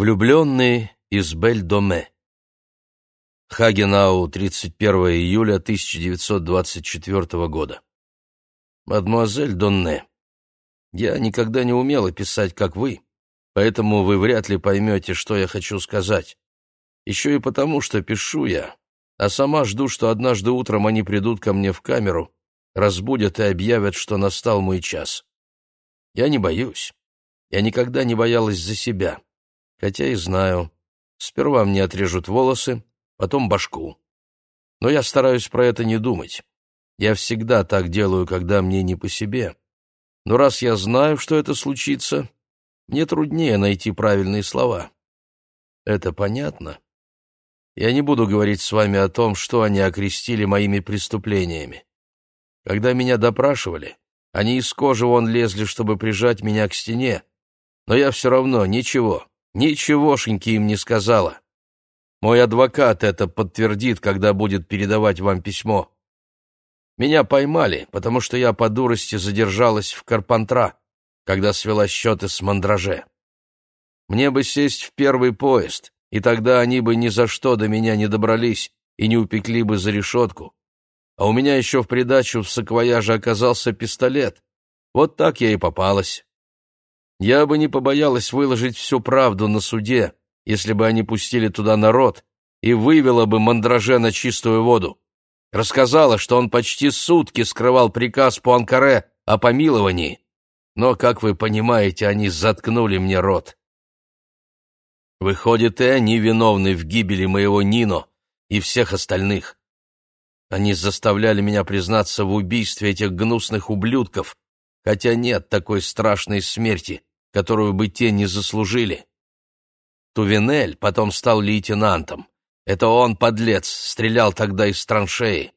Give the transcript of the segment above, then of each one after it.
Влюбленные из Бель-Доме. Хагенау, 31 июля 1924 года. Мадемуазель Донне, я никогда не умела писать, как вы, поэтому вы вряд ли поймете, что я хочу сказать. Еще и потому, что пишу я, а сама жду, что однажды утром они придут ко мне в камеру, разбудят и объявят, что настал мой час. Я не боюсь. Я никогда не боялась за себя хотя и знаю. Сперва мне отрежут волосы, потом башку. Но я стараюсь про это не думать. Я всегда так делаю, когда мне не по себе. Но раз я знаю, что это случится, мне труднее найти правильные слова. Это понятно? Я не буду говорить с вами о том, что они окрестили моими преступлениями. Когда меня допрашивали, они из кожи вон лезли, чтобы прижать меня к стене, но я все равно ничего, Ничегошеньки им не сказала. Мой адвокат это подтвердит, когда будет передавать вам письмо. Меня поймали, потому что я по дурости задержалась в Карпантра, когда свела счеты с Мандраже. Мне бы сесть в первый поезд, и тогда они бы ни за что до меня не добрались и не упекли бы за решетку. А у меня еще в придачу в саквояже оказался пистолет. Вот так я и попалась. Я бы не побоялась выложить всю правду на суде, если бы они пустили туда народ, и вывела бы Мандраже на чистую воду. Рассказала, что он почти сутки скрывал приказ по Анкаре о помиловании. Но, как вы понимаете, они заткнули мне рот. Выходит, и они виновны в гибели моего Нино и всех остальных. Они заставляли меня признаться в убийстве этих гнусных ублюдков, хотя нет такой страшной смерти, которую бы те не заслужили. Тувенель потом стал лейтенантом. Это он, подлец, стрелял тогда из траншеи.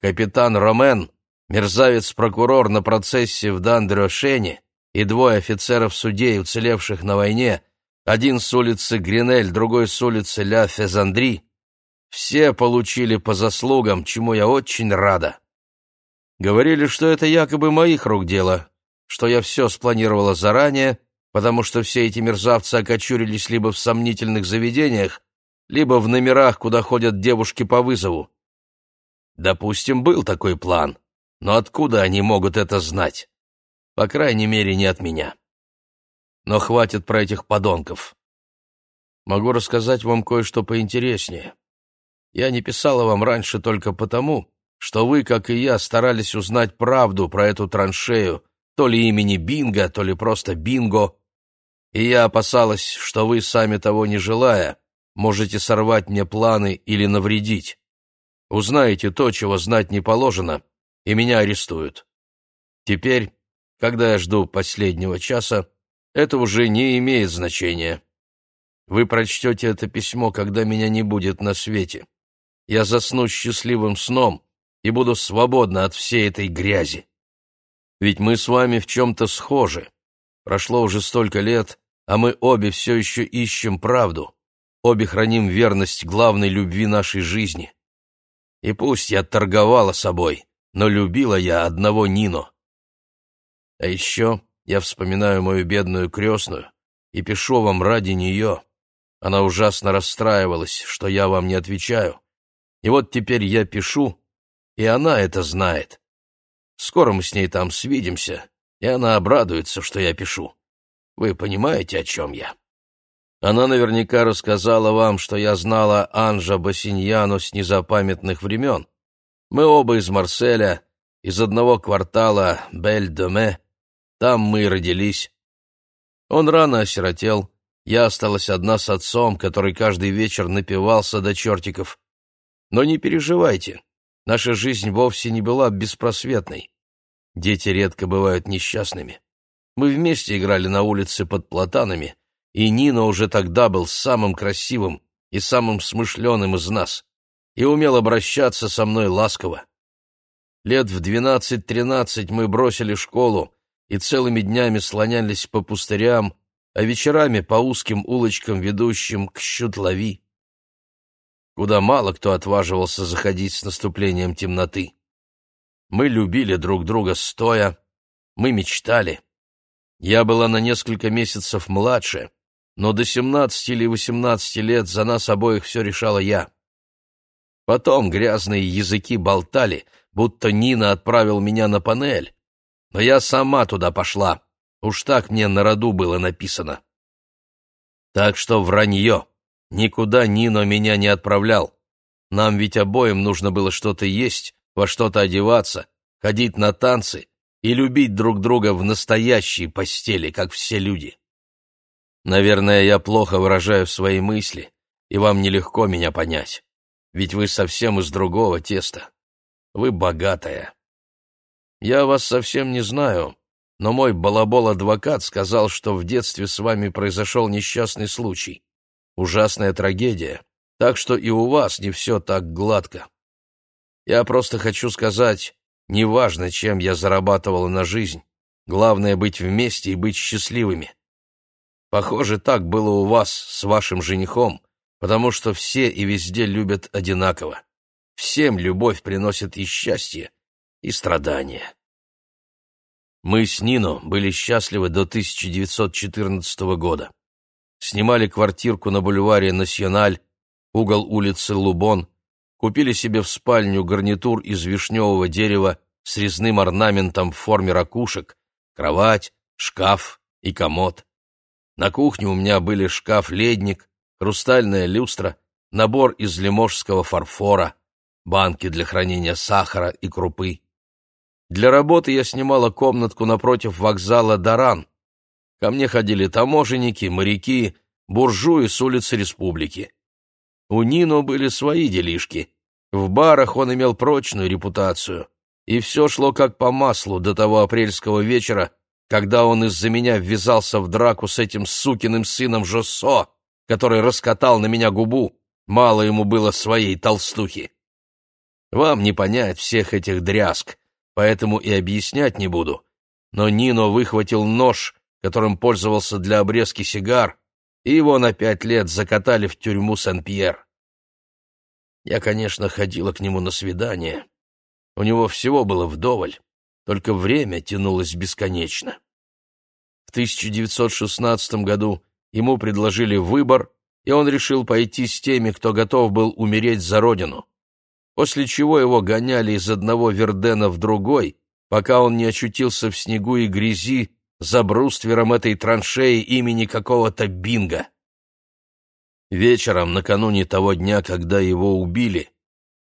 Капитан Ромен, мерзавец-прокурор на процессе в Дандрёшене и двое офицеров-судей, уцелевших на войне, один с улицы Гринель, другой с улицы Ля Фезандри, все получили по заслугам, чему я очень рада. Говорили, что это якобы моих рук дело, что я все спланировала заранее, потому что все эти мерзавцы окочурились либо в сомнительных заведениях, либо в номерах, куда ходят девушки по вызову. Допустим, был такой план, но откуда они могут это знать? По крайней мере, не от меня. Но хватит про этих подонков. Могу рассказать вам кое-что поинтереснее. Я не писала вам раньше только потому, что вы, как и я, старались узнать правду про эту траншею, то ли имени Бинго, то ли просто Бинго, и я опасалась, что вы, сами того не желая, можете сорвать мне планы или навредить. Узнаете то, чего знать не положено, и меня арестуют. Теперь, когда я жду последнего часа, это уже не имеет значения. Вы прочтете это письмо, когда меня не будет на свете. Я засну счастливым сном и буду свободна от всей этой грязи. Ведь мы с вами в чем-то схожи. Прошло уже столько лет, а мы обе все еще ищем правду. Обе храним верность главной любви нашей жизни. И пусть я торговала собой, но любила я одного Нино. А еще я вспоминаю мою бедную крестную и пишу вам ради нее. Она ужасно расстраивалась, что я вам не отвечаю. И вот теперь я пишу, и она это знает. Скоро мы с ней там свидимся, и она обрадуется, что я пишу. Вы понимаете, о чем я? Она наверняка рассказала вам, что я знала Анжа Басиньяну с незапамятных времен. Мы оба из Марселя, из одного квартала Бель-Доме. Там мы и родились. Он рано осиротел. Я осталась одна с отцом, который каждый вечер напивался до чертиков. Но не переживайте, наша жизнь вовсе не была беспросветной. Дети редко бывают несчастными. Мы вместе играли на улице под платанами, и Нина уже тогда был самым красивым и самым смышленым из нас и умел обращаться со мной ласково. Лет в двенадцать-тринадцать мы бросили школу и целыми днями слонялись по пустырям, а вечерами по узким улочкам, ведущим к Щутлави, куда мало кто отваживался заходить с наступлением темноты. Мы любили друг друга стоя, мы мечтали. Я была на несколько месяцев младше, но до семнадцати или восемнадцати лет за нас обоих все решала я. Потом грязные языки болтали, будто Нина отправил меня на панель, но я сама туда пошла, уж так мне на роду было написано. Так что вранье, никуда Нино меня не отправлял. Нам ведь обоим нужно было что-то есть, во что-то одеваться, ходить на танцы и любить друг друга в настоящей постели, как все люди. Наверное, я плохо выражаю свои мысли, и вам нелегко меня понять, ведь вы совсем из другого теста. Вы богатая. Я вас совсем не знаю, но мой балабол-адвокат сказал, что в детстве с вами произошел несчастный случай. Ужасная трагедия, так что и у вас не все так гладко. Я просто хочу сказать, Неважно, чем я зарабатывала на жизнь, главное быть вместе и быть счастливыми. Похоже, так было у вас с вашим женихом, потому что все и везде любят одинаково. Всем любовь приносит и счастье, и страдания. Мы с Нино были счастливы до 1914 года. Снимали квартирку на бульваре Националь, угол улицы Лубон, купили себе в спальню гарнитур из вишневого дерева с резным орнаментом в форме ракушек, кровать, шкаф и комод. На кухне у меня были шкаф-ледник, хрустальная люстра, набор из лиможского фарфора, банки для хранения сахара и крупы. Для работы я снимала комнатку напротив вокзала Даран. Ко мне ходили таможенники, моряки, буржуи с улицы Республики. У Нино были свои делишки, в барах он имел прочную репутацию, и все шло как по маслу до того апрельского вечера, когда он из-за меня ввязался в драку с этим сукиным сыном Жосо, который раскатал на меня губу, мало ему было своей толстухи. Вам не понять всех этих дрязг, поэтому и объяснять не буду. Но Нино выхватил нож, которым пользовался для обрезки сигар, и его на пять лет закатали в тюрьму Сен-Пьер. Я, конечно, ходила к нему на свидание. У него всего было вдоволь, только время тянулось бесконечно. В 1916 году ему предложили выбор, и он решил пойти с теми, кто готов был умереть за родину. После чего его гоняли из одного Вердена в другой, пока он не очутился в снегу и грязи за бруствером этой траншеи имени какого-то Бинга. Вечером, накануне того дня, когда его убили,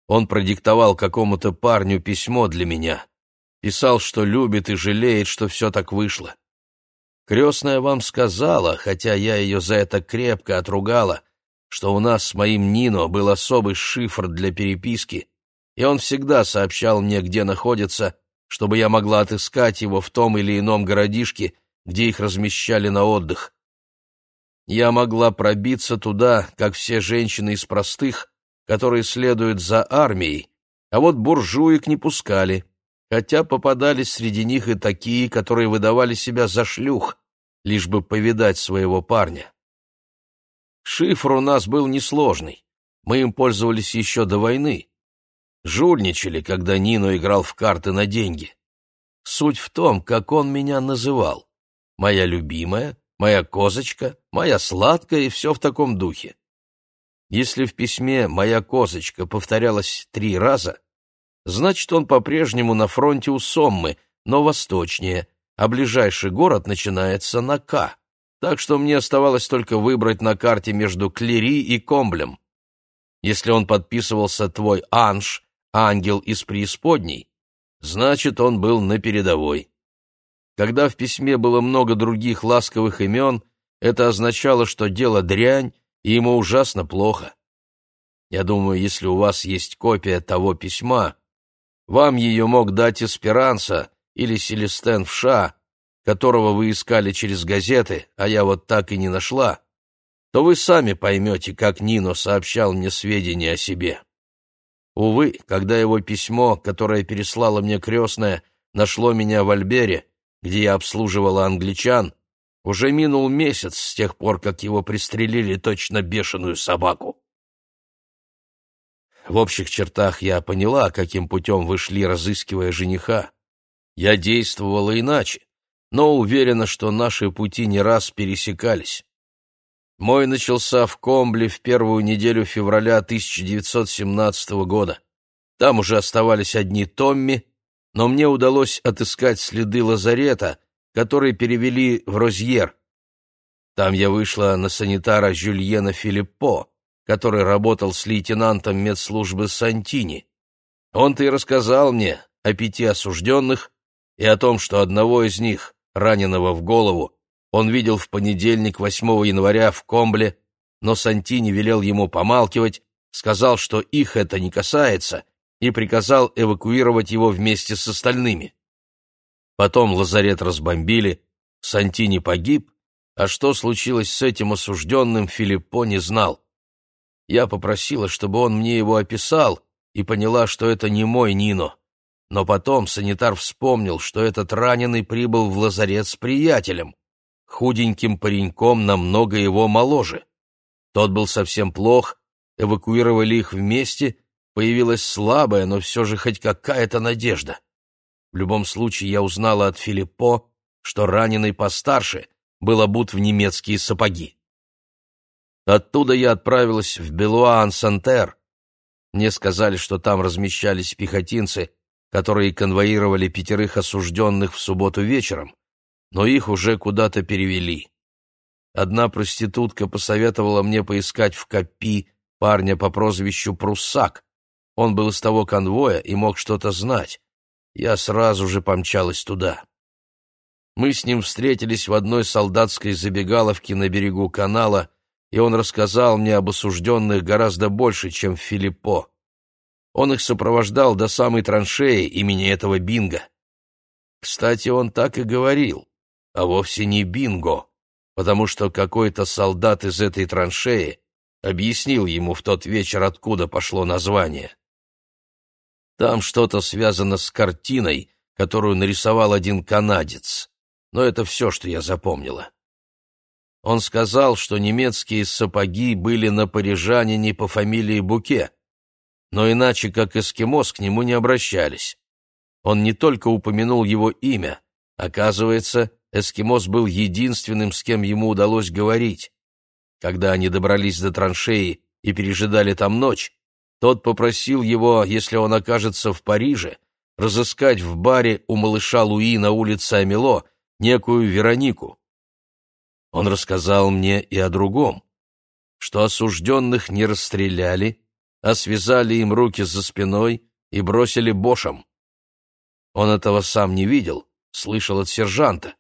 он продиктовал какому-то парню письмо для меня. Писал, что любит и жалеет, что все так вышло. Крестная вам сказала, хотя я ее за это крепко отругала, что у нас с моим Нино был особый шифр для переписки, и он всегда сообщал мне, где находится, чтобы я могла отыскать его в том или ином городишке, где их размещали на отдых. Я могла пробиться туда, как все женщины из простых, которые следуют за армией, а вот буржуек не пускали, хотя попадались среди них и такие, которые выдавали себя за шлюх, лишь бы повидать своего парня. Шифр у нас был несложный, мы им пользовались еще до войны. Жульничали, когда Нино играл в карты на деньги. Суть в том, как он меня называл. Моя любимая, моя козочка, моя сладкая и все в таком духе. Если в письме «моя козочка» повторялось три раза, значит, он по-прежнему на фронте у Соммы, но восточнее, а ближайший город начинается на «К», так что мне оставалось только выбрать на карте между Клери и Комблем. Если он подписывался «Твой Анж», «Ангел из преисподней», значит, он был на передовой. Когда в письме было много других ласковых имен, это означало, что дело дрянь, и ему ужасно плохо. Я думаю, если у вас есть копия того письма, вам ее мог дать Эсперанса или Селестен Вша, которого вы искали через газеты, а я вот так и не нашла, то вы сами поймете, как Нино сообщал мне сведения о себе. Увы, когда его письмо, которое переслала мне крестная, нашло меня в Альбере, где я обслуживала англичан, уже минул месяц с тех пор, как его пристрелили точно бешеную собаку. В общих чертах я поняла, каким путем вы шли, разыскивая жениха. Я действовала иначе, но уверена, что наши пути не раз пересекались. Мой начался в Комбле в первую неделю февраля 1917 года. Там уже оставались одни Томми, но мне удалось отыскать следы лазарета, которые перевели в Розьер. Там я вышла на санитара Жюльена Филиппо, который работал с лейтенантом медслужбы Сантини. Он-то и рассказал мне о пяти осужденных и о том, что одного из них, раненого в голову, он видел в понедельник, 8 января, в Комбле, но Сантини велел ему помалкивать, сказал, что их это не касается, и приказал эвакуировать его вместе с остальными. Потом лазарет разбомбили, Сантини погиб, а что случилось с этим осужденным, Филиппо не знал. Я попросила, чтобы он мне его описал, и поняла, что это не мой Нино. Но потом санитар вспомнил, что этот раненый прибыл в лазарет с приятелем, худеньким пареньком намного его моложе. Тот был совсем плох, эвакуировали их вместе, появилась слабая, но все же хоть какая-то надежда. В любом случае я узнала от Филиппо, что раненый постарше был обут в немецкие сапоги. Оттуда я отправилась в Белуан-Сантер. Мне сказали, что там размещались пехотинцы, которые конвоировали пятерых осужденных в субботу вечером, но их уже куда-то перевели. Одна проститутка посоветовала мне поискать в Капи парня по прозвищу Пруссак. Он был из того конвоя и мог что-то знать. Я сразу же помчалась туда. Мы с ним встретились в одной солдатской забегаловке на берегу канала, и он рассказал мне об осужденных гораздо больше, чем Филиппо. Он их сопровождал до самой траншеи имени этого Бинго. Кстати, он так и говорил, а вовсе не Бинго, потому что какой-то солдат из этой траншеи объяснил ему в тот вечер, откуда пошло название. Там что-то связано с картиной, которую нарисовал один канадец, но это все, что я запомнила. Он сказал, что немецкие сапоги были на парижанине по фамилии Буке, но иначе как эскимос к нему не обращались. Он не только упомянул его имя, оказывается, эскимос был единственным, с кем ему удалось говорить. Когда они добрались до траншеи и пережидали там ночь, тот попросил его, если он окажется в Париже, разыскать в баре у малыша Луи на улице Амело некую Веронику. Он рассказал мне и о другом, что осужденных не расстреляли, а связали им руки за спиной и бросили бошам. Он этого сам не видел, слышал от сержанта.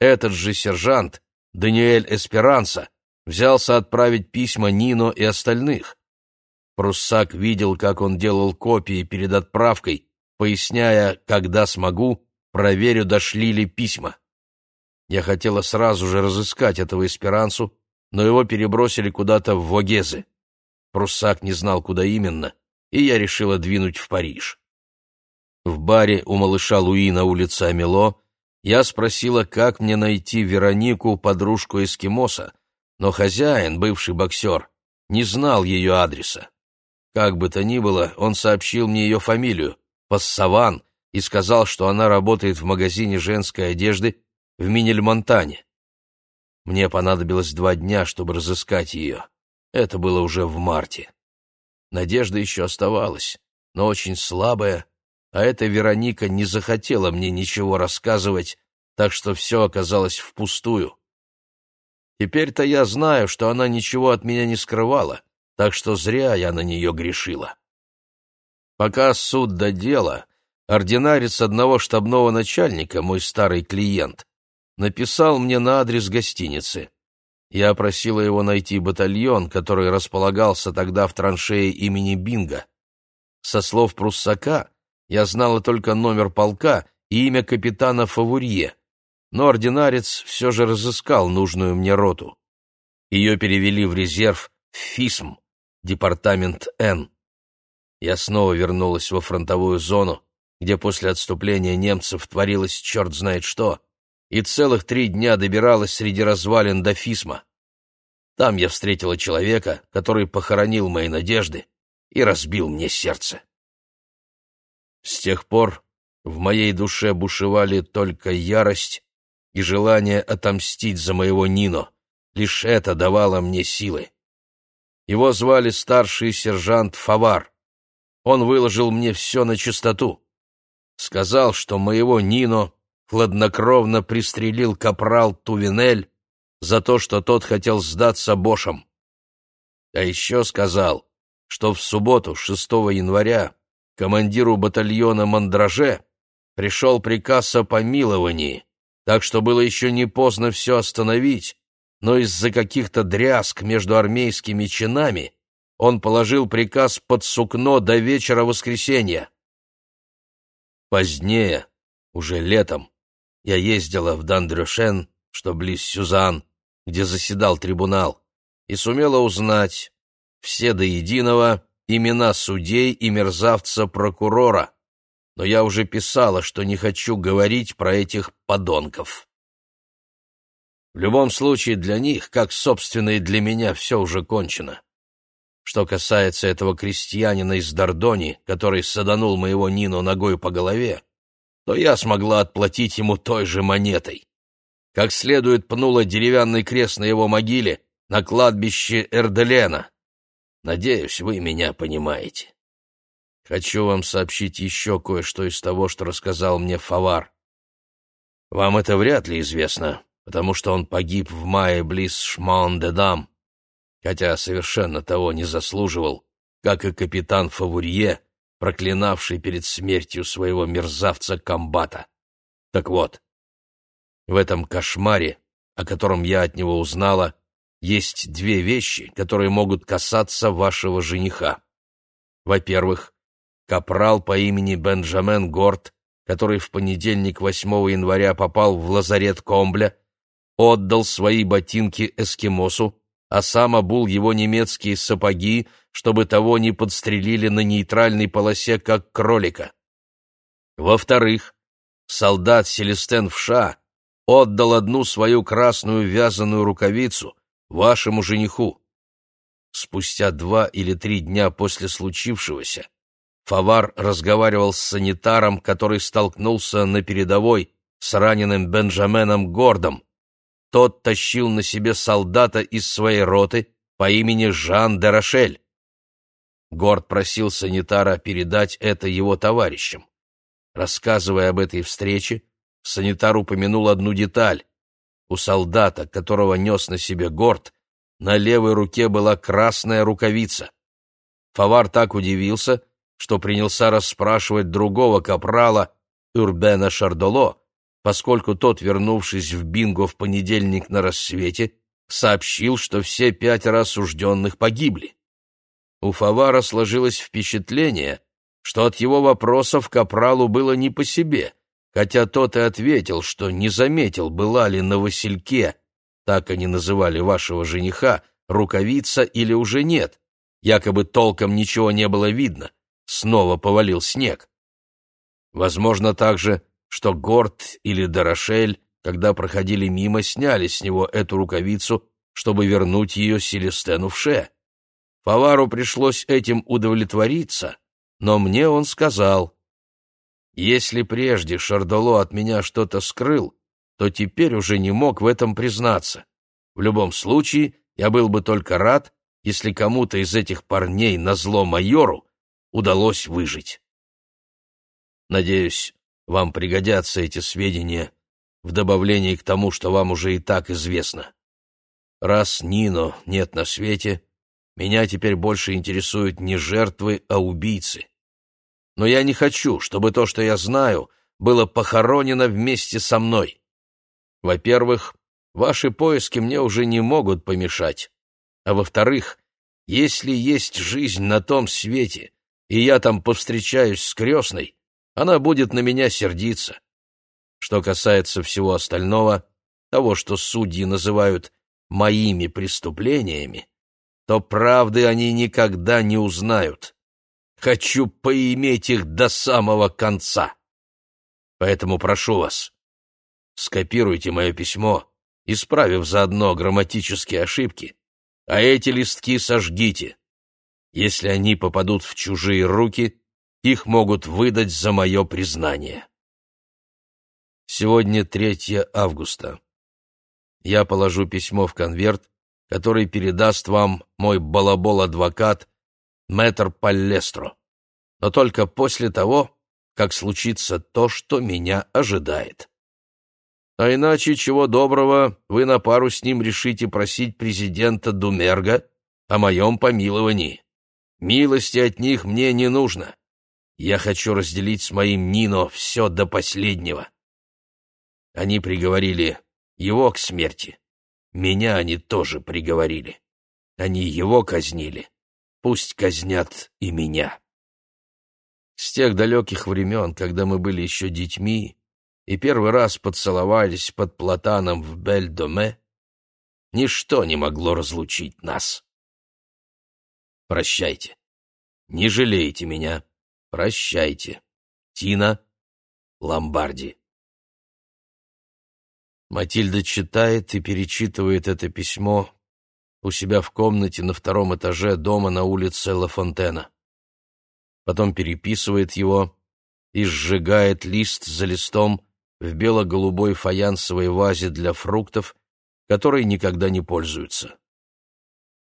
Этот же сержант, Даниэль Эсперанса, взялся отправить письма Нино и остальных. Пруссак видел, как он делал копии перед отправкой, поясняя, когда смогу, проверю, дошли ли письма. Я хотела сразу же разыскать этого эсперансу, но его перебросили куда-то в Вогезы. Пруссак не знал, куда именно, и я решила двинуть в Париж. В баре у малыша Луи на улице Амело я спросила, как мне найти Веронику, подружку эскимоса, но хозяин, бывший боксер, не знал ее адреса. Как бы то ни было, он сообщил мне ее фамилию — Пассаван, и сказал, что она работает в магазине женской одежды в Минельмонтане. Мне понадобилось два дня, чтобы разыскать ее. Это было уже в марте. Надежда еще оставалась, но очень слабая, а эта Вероника не захотела мне ничего рассказывать, так что все оказалось впустую. Теперь-то я знаю, что она ничего от меня не скрывала, так что зря я на нее грешила. Пока суд до дела, ординарец одного штабного начальника, мой старый клиент, написал мне на адрес гостиницы. Я просила его найти батальон, который располагался тогда в траншее имени Бинга. Со слов Пруссака я знала только номер полка и имя капитана Фавурье, но ординарец все же разыскал нужную мне роту. Ее перевели в резерв в ФИСМ, департамент Н. Я снова вернулась во фронтовую зону, где после отступления немцев творилось черт знает что, и целых три дня добиралась среди развалин до Фисма. Там я встретила человека, который похоронил мои надежды и разбил мне сердце. С тех пор в моей душе бушевали только ярость и желание отомстить за моего Нино, лишь это давало мне силы. Его звали старший сержант Фавар. Он выложил мне все на чистоту. Сказал, что моего Нино хладнокровно пристрелил капрал Тувинель за то, что тот хотел сдаться Бошам. А еще сказал, что в субботу, 6 января, командиру батальона Мандраже пришел приказ о помиловании, так что было еще не поздно все остановить, но из-за каких-то дрязг между армейскими чинами он положил приказ под сукно до вечера воскресенья. Позднее, уже летом, я ездила в Дандрюшен, что близ Сюзан, где заседал трибунал, и сумела узнать все до единого имена судей и мерзавца-прокурора, но я уже писала, что не хочу говорить про этих подонков. В любом случае для них, как, собственно, и для меня, все уже кончено. Что касается этого крестьянина из Дордони, который саданул моего Нину ногой по голове, то я смогла отплатить ему той же монетой. Как следует пнула деревянный крест на его могиле на кладбище Эрделена. Надеюсь, вы меня понимаете. Хочу вам сообщить еще кое-что из того, что рассказал мне Фавар. Вам это вряд ли известно, потому что он погиб в мае близ Шман-де-Дам, хотя совершенно того не заслуживал, как и капитан Фавурье, проклинавший перед смертью своего мерзавца-комбата. Так вот, в этом кошмаре, о котором я от него узнала, есть две вещи, которые могут касаться вашего жениха. Во-первых, капрал по имени Бенджамен Горд, который в понедельник 8 января попал в лазарет Комбля, отдал свои ботинки эскимосу, а сам обул его немецкие сапоги, чтобы того не подстрелили на нейтральной полосе, как кролика. Во-вторых, солдат Селестен Вша отдал одну свою красную вязаную рукавицу вашему жениху. Спустя два или три дня после случившегося Фавар разговаривал с санитаром, который столкнулся на передовой с раненым Бенджаменом Гордом, тот тащил на себе солдата из своей роты по имени Жан де Рошель. Горд просил санитара передать это его товарищам. Рассказывая об этой встрече, санитар упомянул одну деталь. У солдата, которого нес на себе Горд, на левой руке была красная рукавица. Фавар так удивился, что принялся расспрашивать другого капрала Урбена Шардоло, поскольку тот, вернувшись в Бинго в понедельник на рассвете, сообщил, что все пятеро осужденных погибли. У Фавара сложилось впечатление, что от его вопросов Капралу было не по себе, хотя тот и ответил, что не заметил, была ли на Васильке, так они называли вашего жениха, рукавица или уже нет. Якобы толком ничего не было видно. Снова повалил снег. Возможно также, что Горд или Дорошель, когда проходили мимо, сняли с него эту рукавицу, чтобы вернуть ее Селестену в ше. Фавару пришлось этим удовлетвориться, но мне он сказал, «Если прежде Шардоло от меня что-то скрыл, то теперь уже не мог в этом признаться. В любом случае, я был бы только рад, если кому-то из этих парней на зло майору удалось выжить. Надеюсь, вам пригодятся эти сведения в добавлении к тому, что вам уже и так известно. Раз Нино нет на свете, меня теперь больше интересуют не жертвы, а убийцы. Но я не хочу, чтобы то, что я знаю, было похоронено вместе со мной. Во-первых, ваши поиски мне уже не могут помешать. А во-вторых, если есть жизнь на том свете, и я там повстречаюсь с крестной, она будет на меня сердиться. Что касается всего остального, того, что судьи называют «моими преступлениями», то правды они никогда не узнают. Хочу поиметь их до самого конца. Поэтому прошу вас, скопируйте мое письмо, исправив заодно грамматические ошибки, а эти листки сожгите. Если они попадут в чужие руки, их могут выдать за мое признание. Сегодня 3 августа. я положу письмо в конверт, который передаст вам мой балабол-адвокат мэтр Паллестро, но только после того, как случится то, что меня ожидает. А иначе, чего доброго, вы на пару с ним решите просить президента Думерга о моем помиловании. Милости от них мне не нужно. Я хочу разделить с моим Нино все до последнего. Они приговорили его к смерти. Меня они тоже приговорили. Они его казнили. Пусть казнят и меня. С тех далеких времен, когда мы были еще детьми и первый раз поцеловались под платаном в Бель-Доме, ничто не могло разлучить нас. Прощайте. Не жалейте меня. Прощайте. Тина Ломбарди. Матильда читает и перечитывает это письмо у себя в комнате на втором этаже дома на улице Ла Фонтена. Потом переписывает его и сжигает лист за листом в бело-голубой фаянсовой вазе для фруктов, которой никогда не пользуются.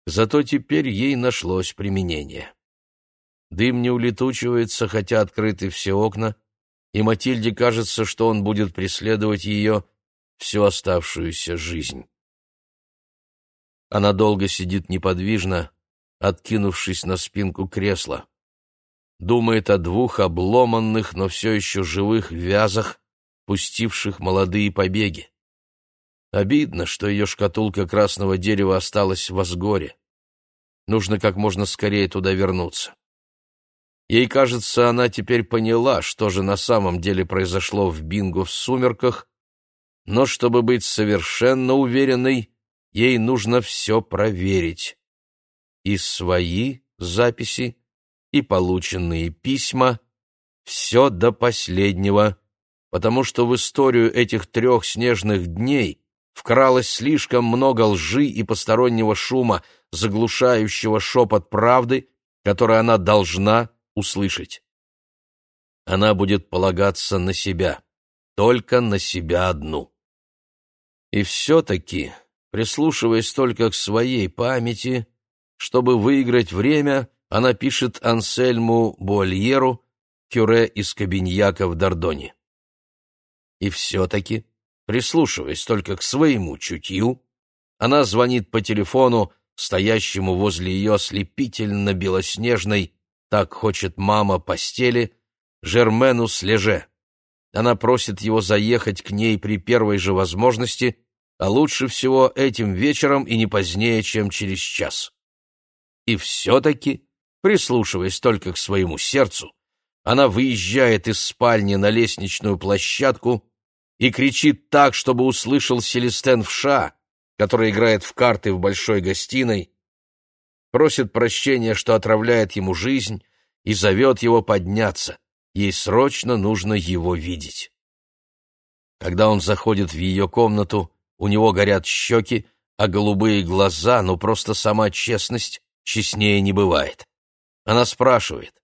Зато теперь ей нашлось применение. Дым не улетучивается, хотя открыты все окна, и Матильде кажется, что он будет преследовать ее всю оставшуюся жизнь. Она долго сидит неподвижно, откинувшись на спинку кресла. Думает о двух обломанных, но все еще живых вязах, пустивших молодые побеги. Обидно, что ее шкатулка красного дерева осталась в Асгоре. Нужно как можно скорее туда вернуться. Ей кажется, она теперь поняла, что же на самом деле произошло в Бинго в сумерках, но чтобы быть совершенно уверенной, ей нужно все проверить. И свои записи, и полученные письма, все до последнего, потому что в историю этих трех снежных дней вкралось слишком много лжи и постороннего шума, заглушающего шепот правды, который она должна услышать. Она будет полагаться на себя, только на себя одну. И все-таки, прислушиваясь только к своей памяти, чтобы выиграть время, она пишет Ансельму Буальеру, кюре из Кабиньяка в Дордоне. И все-таки, прислушиваясь только к своему чутью, она звонит по телефону, стоящему возле ее ослепительно белоснежной, так хочет мама постели, Жермену Слеже. Она просит его заехать к ней при первой же возможности а лучше всего этим вечером и не позднее, чем через час. И все-таки, прислушиваясь только к своему сердцу, она выезжает из спальни на лестничную площадку и кричит так, чтобы услышал Селестен Вша, который играет в карты в большой гостиной, просит прощения, что отравляет ему жизнь, и зовет его подняться. Ей срочно нужно его видеть. Когда он заходит в ее комнату, у него горят щеки, а голубые глаза, ну просто сама честность, честнее не бывает. Она спрашивает,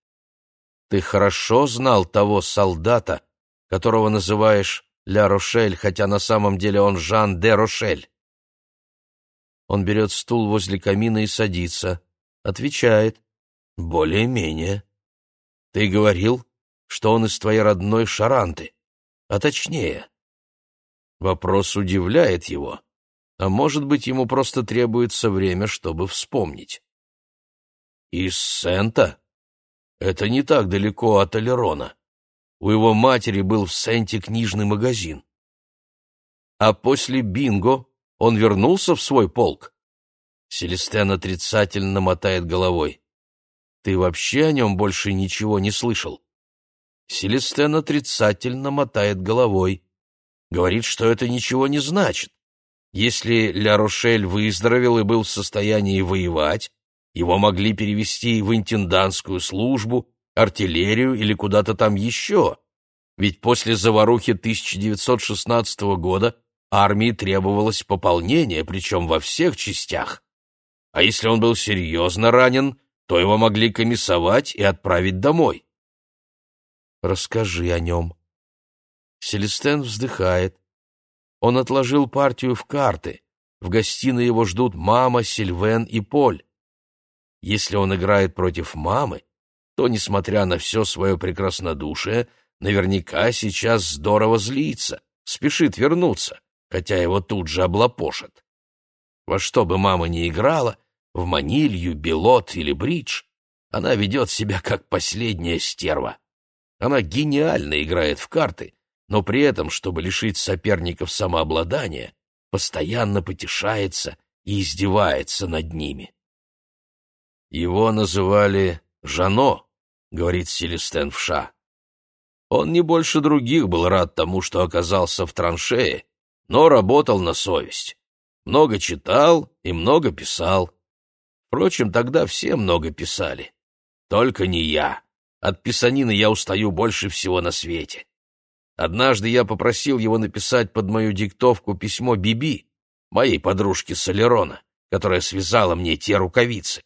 «Ты хорошо знал того солдата, которого называешь Ля Рошель, хотя на самом деле он Жан де Рошель?» Он берет стул возле камина и садится. Отвечает, «Более-менее. Ты говорил, что он из твоей родной Шаранты, а точнее, Вопрос удивляет его, а может быть, ему просто требуется время, чтобы вспомнить. Из Сента? Это не так далеко от Алерона. У его матери был в Сенте книжный магазин. А после бинго он вернулся в свой полк? Селестен отрицательно мотает головой. Ты вообще о нем больше ничего не слышал? Селестен отрицательно мотает головой говорит, что это ничего не значит. Если Ля-Рошель выздоровел и был в состоянии воевать, его могли перевести в интендантскую службу, артиллерию или куда-то там еще. Ведь после заварухи 1916 года армии требовалось пополнение, причем во всех частях. А если он был серьезно ранен, то его могли комиссовать и отправить домой. Расскажи о нем. Селестен вздыхает. Он отложил партию в карты. В гостиной его ждут мама, Сильвен и Поль. Если он играет против мамы, то, несмотря на все свое прекраснодушие, наверняка сейчас здорово злится, спешит вернуться, хотя его тут же облапошат. Во что бы мама ни играла, в манилью, белот или бридж, она ведет себя как последняя стерва. Она гениально играет в карты, но при этом, чтобы лишить соперников самообладания, постоянно потешается и издевается над ними. Его называли Жано, говорит Селестен Вша. Он не больше других был рад тому, что оказался в траншее, но работал на совесть. Много читал и много писал. Впрочем, тогда все много писали. Только не я. От писанины я устаю больше всего на свете. Однажды я попросил его написать под мою диктовку письмо Биби, моей подружке Солерона, которая связала мне те рукавицы.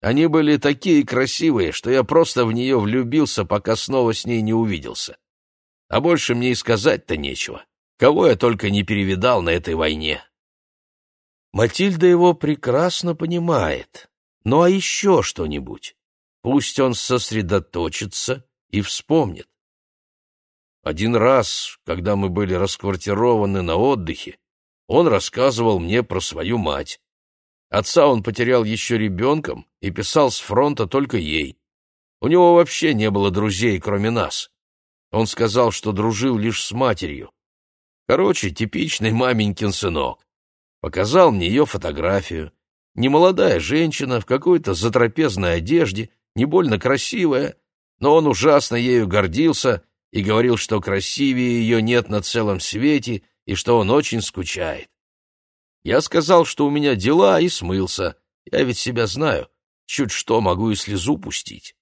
Они были такие красивые, что я просто в нее влюбился, пока снова с ней не увиделся. А больше мне и сказать-то нечего. Кого я только не перевидал на этой войне. Матильда его прекрасно понимает. Ну а еще что-нибудь? Пусть он сосредоточится и вспомнит. Один раз, когда мы были расквартированы на отдыхе, он рассказывал мне про свою мать. Отца он потерял еще ребенком и писал с фронта только ей. У него вообще не было друзей, кроме нас. Он сказал, что дружил лишь с матерью. Короче, типичный маменькин сынок. Показал мне ее фотографию. Немолодая женщина в какой-то затрапезной одежде, не больно красивая, но он ужасно ею гордился и говорил, что красивее ее нет на целом свете и что он очень скучает. Я сказал, что у меня дела, и смылся. Я ведь себя знаю. Чуть что могу и слезу пустить.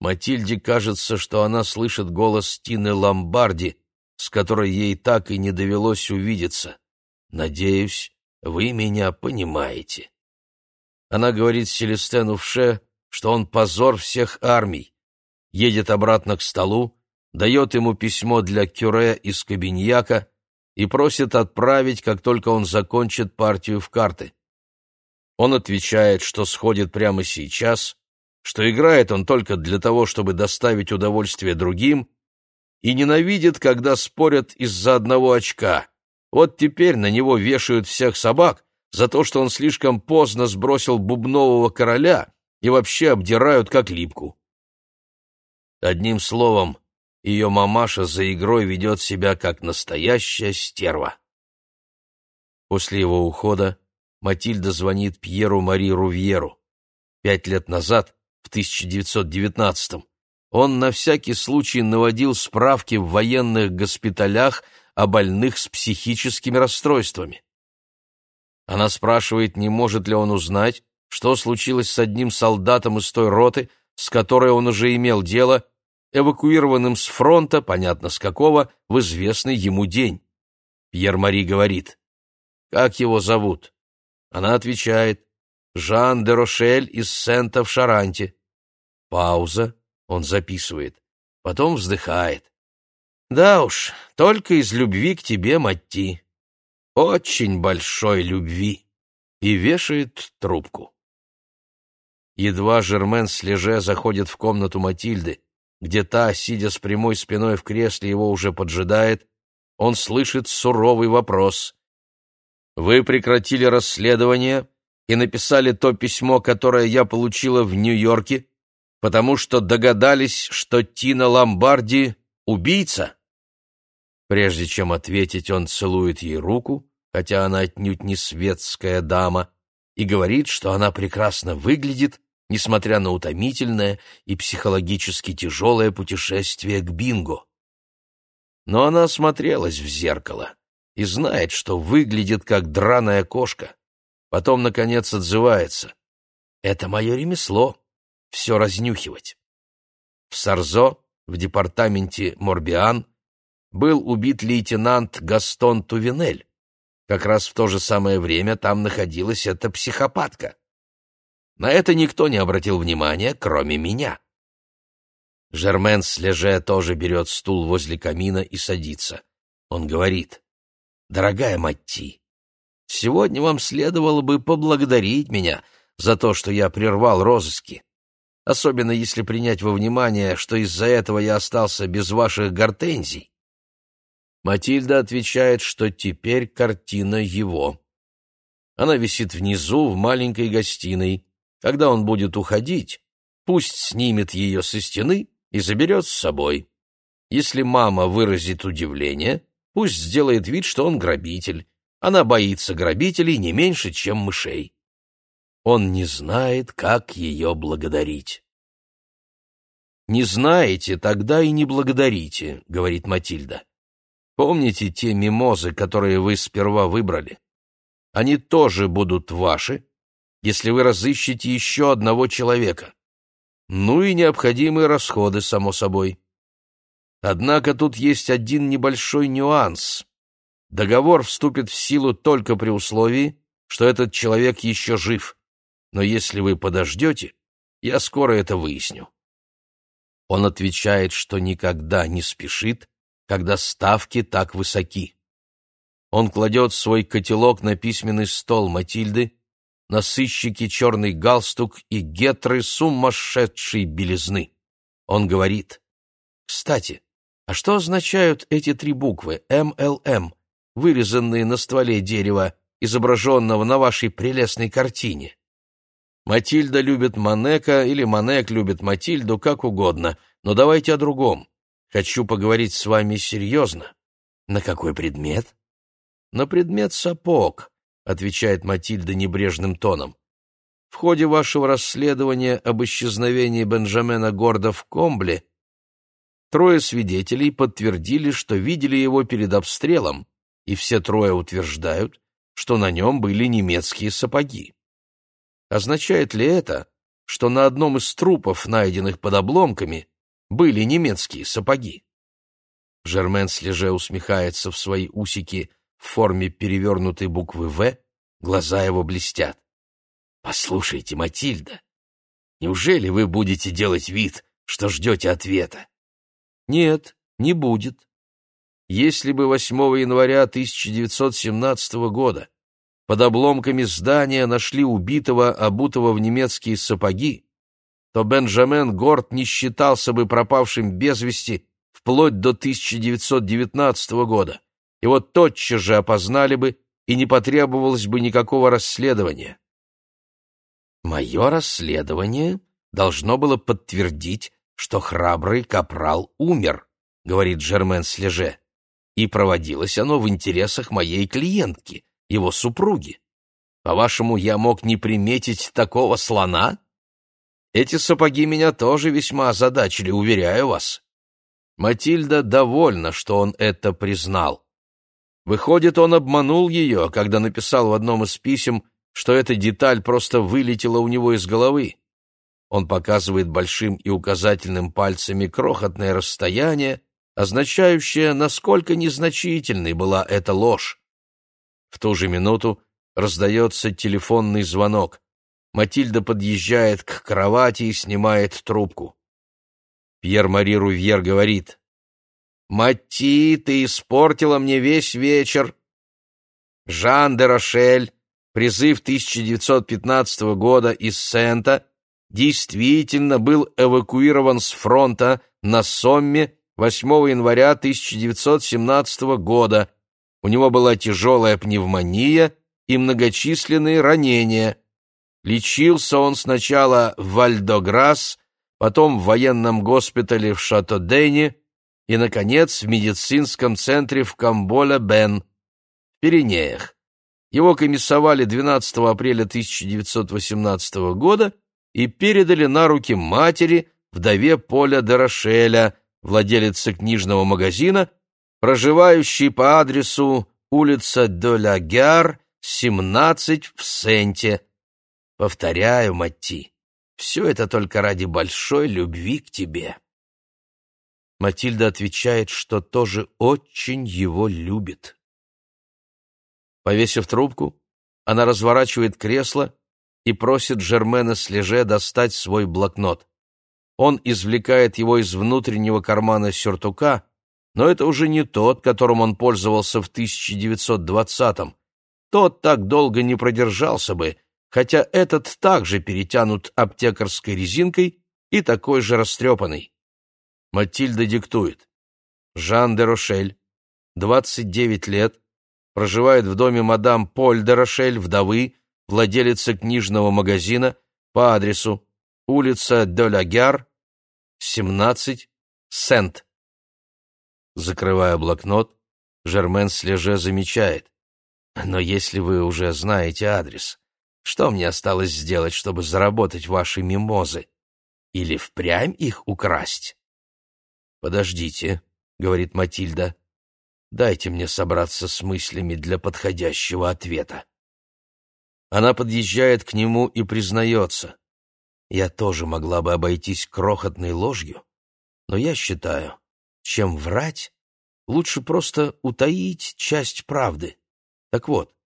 Матильде кажется, что она слышит голос Тины Ломбарди, с которой ей так и не довелось увидеться. Надеюсь, вы меня понимаете. Она говорит Селестену Вше, что он позор всех армий, едет обратно к столу, дает ему письмо для Кюре из Кабиньяка и просит отправить, как только он закончит партию в карты. Он отвечает, что сходит прямо сейчас, что играет он только для того, чтобы доставить удовольствие другим, и ненавидит, когда спорят из-за одного очка. Вот теперь на него вешают всех собак за то, что он слишком поздно сбросил бубнового короля и вообще обдирают как липку. Одним словом, ее мамаша за игрой ведет себя как настоящая стерва. После его ухода Матильда звонит Пьеру Мари Рувьеру. Пять лет назад, в 1919-м, он на всякий случай наводил справки в военных госпиталях о больных с психическими расстройствами. Она спрашивает, не может ли он узнать, что случилось с одним солдатом из той роты, с которой он уже имел дело, эвакуированным с фронта, понятно с какого, в известный ему день. Пьер-Мари говорит, «Как его зовут?» Она отвечает, «Жан де Рошель из Сента в Шаранте». Пауза, он записывает, потом вздыхает. «Да уж, только из любви к тебе, Матти. Очень большой любви». И вешает трубку. Едва Жермен с заходит в комнату Матильды, где та, сидя с прямой спиной в кресле, его уже поджидает, он слышит суровый вопрос. «Вы прекратили расследование и написали то письмо, которое я получила в Нью-Йорке, потому что догадались, что Тина Ломбарди — убийца?» Прежде чем ответить, он целует ей руку, хотя она отнюдь не светская дама, и говорит, что она прекрасно выглядит несмотря на утомительное и психологически тяжелое путешествие к Бинго. Но она осмотрелась в зеркало и знает, что выглядит как драная кошка. Потом, наконец, отзывается. «Это мое ремесло — все разнюхивать». В Сарзо, в департаменте Морбиан, был убит лейтенант Гастон Тувенель. Как раз в то же самое время там находилась эта психопатка. На это никто не обратил внимания, кроме меня. Жермен Слеже тоже берет стул возле камина и садится. Он говорит, «Дорогая Матти, сегодня вам следовало бы поблагодарить меня за то, что я прервал розыски, особенно если принять во внимание, что из-за этого я остался без ваших гортензий». Матильда отвечает, что теперь картина его. Она висит внизу, в маленькой гостиной. Когда он будет уходить, пусть снимет ее со стены и заберет с собой. Если мама выразит удивление, пусть сделает вид, что он грабитель. Она боится грабителей не меньше, чем мышей. Он не знает, как ее благодарить. «Не знаете, тогда и не благодарите», — говорит Матильда. «Помните те мимозы, которые вы сперва выбрали? Они тоже будут ваши, если вы разыщете еще одного человека. Ну и необходимые расходы, само собой. Однако тут есть один небольшой нюанс. Договор вступит в силу только при условии, что этот человек еще жив. Но если вы подождете, я скоро это выясню. Он отвечает, что никогда не спешит, когда ставки так высоки. Он кладет свой котелок на письменный стол Матильды на сыщике черный галстук и гетры сумасшедшей белизны. Он говорит, «Кстати, а что означают эти три буквы МЛМ, вырезанные на стволе дерева, изображенного на вашей прелестной картине?» Матильда любит Манека или Манек любит Матильду, как угодно, но давайте о другом. Хочу поговорить с вами серьезно. На какой предмет? На предмет сапог. — отвечает Матильда небрежным тоном. «В ходе вашего расследования об исчезновении Бенджамина Горда в Комбле трое свидетелей подтвердили, что видели его перед обстрелом, и все трое утверждают, что на нем были немецкие сапоги. Означает ли это, что на одном из трупов, найденных под обломками, были немецкие сапоги? Жермен Слеже усмехается в свои усики — в форме перевернутой буквы «В», глаза его блестят. «Послушайте, Матильда, неужели вы будете делать вид, что ждете ответа?» «Нет, не будет. Если бы 8 января 1917 года под обломками здания нашли убитого, обутого в немецкие сапоги, то Бенджамен Горд не считался бы пропавшим без вести вплоть до 1919 года его тотчас же опознали бы, и не потребовалось бы никакого расследования. Мое расследование должно было подтвердить, что храбрый капрал умер, говорит Жермен Слеже, и проводилось оно в интересах моей клиентки, его супруги. По-вашему, я мог не приметить такого слона? Эти сапоги меня тоже весьма озадачили, уверяю вас. Матильда довольна, что он это признал. Выходит, он обманул ее, когда написал в одном из писем, что эта деталь просто вылетела у него из головы. Он показывает большим и указательным пальцами крохотное расстояние, означающее, насколько незначительной была эта ложь. В ту же минуту раздается телефонный звонок. Матильда подъезжает к кровати и снимает трубку. Пьер-Мари Рувьер говорит, Матти, ты испортила мне весь вечер. Жан де Рошель, призыв 1915 года из Сента, действительно был эвакуирован с фронта на Сомме 8 января 1917 года. У него была тяжелая пневмония и многочисленные ранения. Лечился он сначала в Вальдограсс, потом в военном госпитале в Шатодене, и, наконец, в медицинском центре в Камболя-Бен, в Пиренеях. Его комиссовали 12 апреля 1918 года и передали на руки матери, вдове Поля Дорошеля, владелице книжного магазина, проживающей по адресу улица Доля-Гяр, 17 в Сенте. Повторяю, Матти, все это только ради большой любви к тебе. Матильда отвечает, что тоже очень его любит. Повесив трубку, она разворачивает кресло и просит Жермена Слеже достать свой блокнот. Он извлекает его из внутреннего кармана сюртука но это уже не тот, которым он пользовался в 1920-м. Тот так долго не продержался бы, хотя этот также перетянут аптекарской резинкой и такой же растрепанный. Матильда диктует. Жан де Рошель, 29 лет, проживает в доме мадам Поль де Рошель, вдовы, владелица книжного магазина, по адресу улица де ла Гяр, 17, Сент. Закрывая блокнот, Жермен Слеже замечает. «Но если вы уже знаете адрес, что мне осталось сделать, чтобы заработать ваши мимозы? Или впрямь их украсть?» «Подождите», — говорит Матильда, — «дайте мне собраться с мыслями для подходящего ответа». Она подъезжает к нему и признается. «Я тоже могла бы обойтись крохотной ложью, но я считаю, чем врать, лучше просто утаить часть правды. Так вот,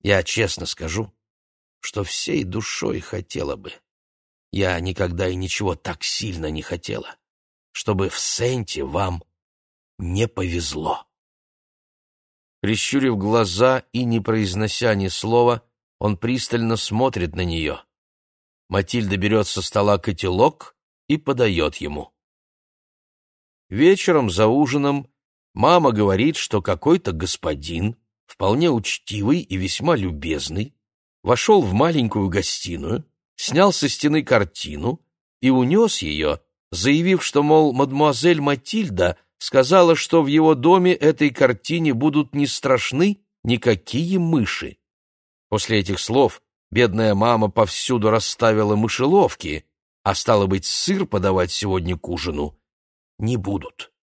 я честно скажу, что всей душой хотела бы. Я никогда и ничего так сильно не хотела, чтобы в Сенте вам не повезло. Прищурив глаза и не произнося ни слова, он пристально смотрит на нее. Матильда берет со стола котелок и подает ему. Вечером за ужином мама говорит, что какой-то господин, вполне учтивый и весьма любезный, вошел в маленькую гостиную, снял со стены картину и унес ее, заявив, что, мол, мадемуазель Матильда сказала, что в его доме этой картине будут не страшны никакие мыши. После этих слов бедная мама повсюду расставила мышеловки, а стало быть, сыр подавать сегодня к ужину не будут.